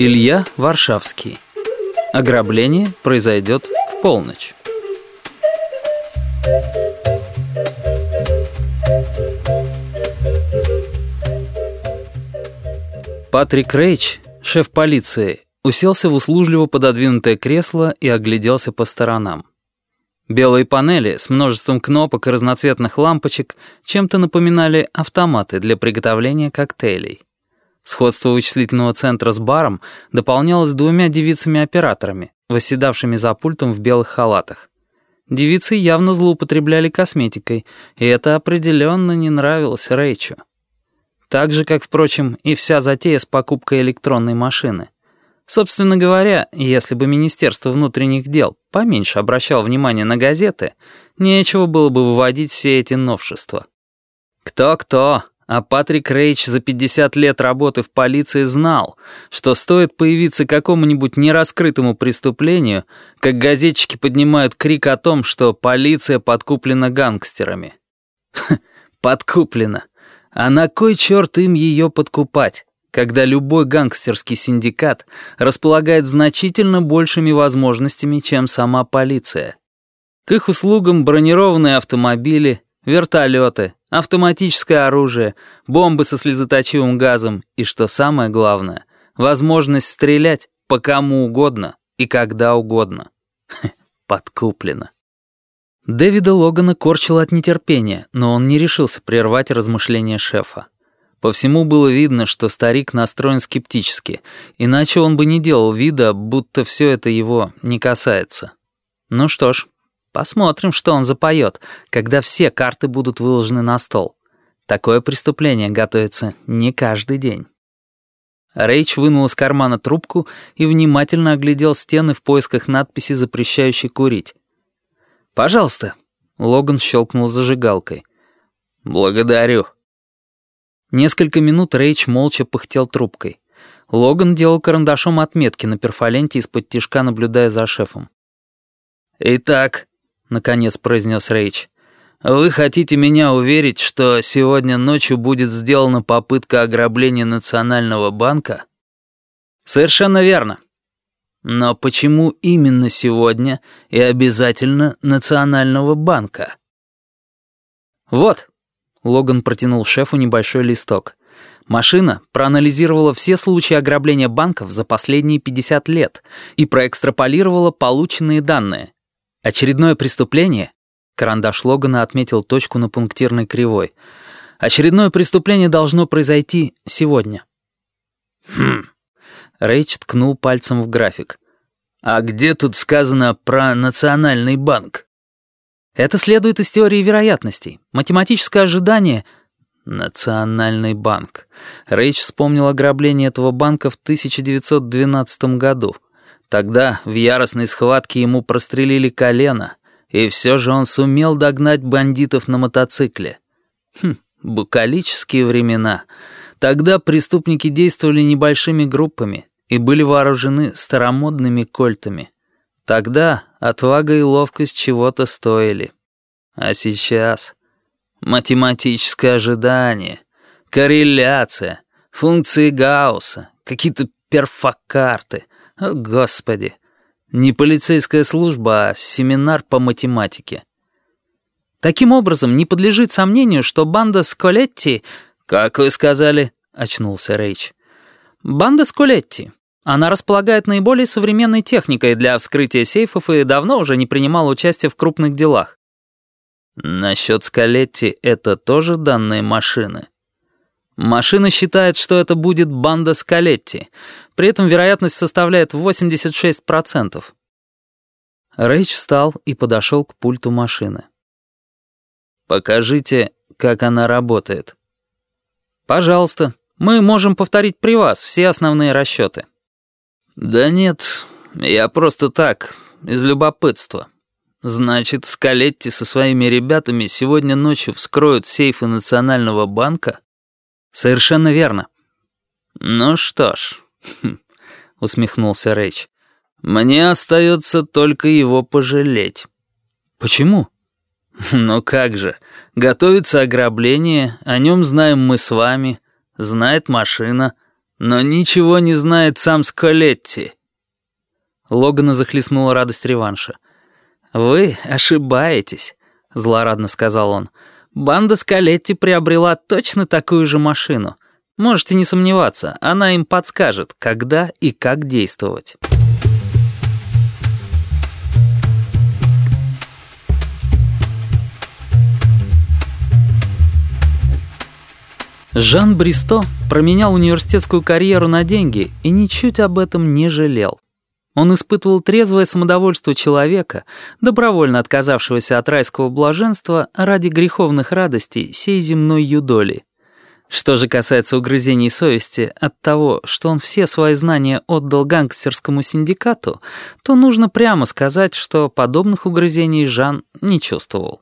Илья Варшавский. Ограбление произойдет в полночь. Патрик Рейч, шеф полиции, уселся в услужливо пододвинутое кресло и огляделся по сторонам. Белые панели с множеством кнопок и разноцветных лампочек чем-то напоминали автоматы для приготовления коктейлей. Сходство вычислительного центра с баром дополнялось двумя девицами-операторами, восседавшими за пультом в белых халатах. Девицы явно злоупотребляли косметикой, и это определенно не нравилось Рэйчу. Так же, как, впрочем, и вся затея с покупкой электронной машины. Собственно говоря, если бы Министерство внутренних дел поменьше обращало внимание на газеты, нечего было бы выводить все эти новшества. Кто-кто, а Патрик Рейч за 50 лет работы в полиции знал, что стоит появиться какому-нибудь нераскрытому преступлению, как газетчики поднимают крик о том, что полиция подкуплена гангстерами. подкуплена. А на кой черт им ее подкупать? когда любой гангстерский синдикат располагает значительно большими возможностями, чем сама полиция. К их услугам бронированные автомобили, вертолеты, автоматическое оружие, бомбы со слезоточивым газом и, что самое главное, возможность стрелять по кому угодно и когда угодно. Подкуплено. Дэвида Логана корчило от нетерпения, но он не решился прервать размышления шефа. По всему было видно, что старик настроен скептически, иначе он бы не делал вида, будто все это его не касается. Ну что ж, посмотрим, что он запоет, когда все карты будут выложены на стол. Такое преступление готовится не каждый день. Рейч вынул из кармана трубку и внимательно оглядел стены в поисках надписи, запрещающей курить. «Пожалуйста», — Логан щелкнул зажигалкой. «Благодарю», Несколько минут Рейч молча пыхтел трубкой. Логан делал карандашом отметки на перфоленте из-под тишка, наблюдая за шефом. «Итак», — наконец произнес Рейч, — «вы хотите меня уверить, что сегодня ночью будет сделана попытка ограбления Национального банка?» «Совершенно верно». «Но почему именно сегодня и обязательно Национального банка?» «Вот», Логан протянул шефу небольшой листок. Машина проанализировала все случаи ограбления банков за последние 50 лет и проэкстраполировала полученные данные. Очередное преступление... Карандаш Логана отметил точку на пунктирной кривой. Очередное преступление должно произойти сегодня. Хм. Рейч ткнул пальцем в график. «А где тут сказано про Национальный банк?» Это следует из теории вероятностей. Математическое ожидание... Национальный банк. Рейч вспомнил ограбление этого банка в 1912 году. Тогда в яростной схватке ему прострелили колено, и все же он сумел догнать бандитов на мотоцикле. Хм, букалические времена. Тогда преступники действовали небольшими группами и были вооружены старомодными кольтами. Тогда отвага и ловкость чего-то стоили. А сейчас математическое ожидание, корреляция, функции Гаусса, какие-то перфокарты. О, Господи! Не полицейская служба, а семинар по математике. Таким образом, не подлежит сомнению, что банда Сколетти... «Как вы сказали?» — очнулся Рейч. «Банда Сколетти она располагает наиболее современной техникой для вскрытия сейфов и давно уже не принимала участия в крупных делах. Насчет Скалетти это тоже данные машины. Машина считает, что это будет банда Скалетти. При этом вероятность составляет 86%. Рэйч встал и подошел к пульту машины. «Покажите, как она работает». «Пожалуйста. Мы можем повторить при вас все основные расчеты». «Да нет, я просто так, из любопытства. Значит, Скалетти со своими ребятами сегодня ночью вскроют сейфы Национального банка?» «Совершенно верно». «Ну что ж», — усмехнулся Рэйч, — «мне остается только его пожалеть». «Почему?» «Ну как же, готовится ограбление, о нем знаем мы с вами, знает машина». Но ничего не знает сам Сколетти». Логана захлестнула радость реванша. «Вы ошибаетесь», — злорадно сказал он. «Банда Скалетти приобрела точно такую же машину. Можете не сомневаться, она им подскажет, когда и как действовать». Жан Бристо променял университетскую карьеру на деньги и ничуть об этом не жалел. Он испытывал трезвое самодовольство человека, добровольно отказавшегося от райского блаженства ради греховных радостей сей земной юдоли. Что же касается угрызений совести от того, что он все свои знания отдал гангстерскому синдикату, то нужно прямо сказать, что подобных угрызений Жан не чувствовал.